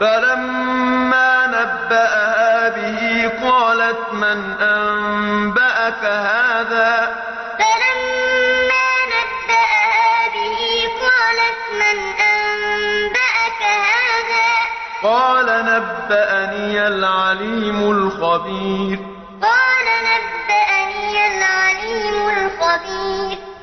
فَلَمَّا نَبَّأَهَا بِهِ قَالَتْ مَنْ أَنبَأَكَ هَٰذَا ۖ؟ قَالَ نَبَّأَنِيَ بَعْضِ فَلَمَّا وَأَعْرَضَ عَن بَعْضٍ ۖ نَبَّأَهَا بِهِ قَالَتْ مَنْ أَنبَأَكَ هَٰذَا ۖ؟ قَالَ نَبَّأَنِيَ الْعَلِيمُ الْخَبِيرُ.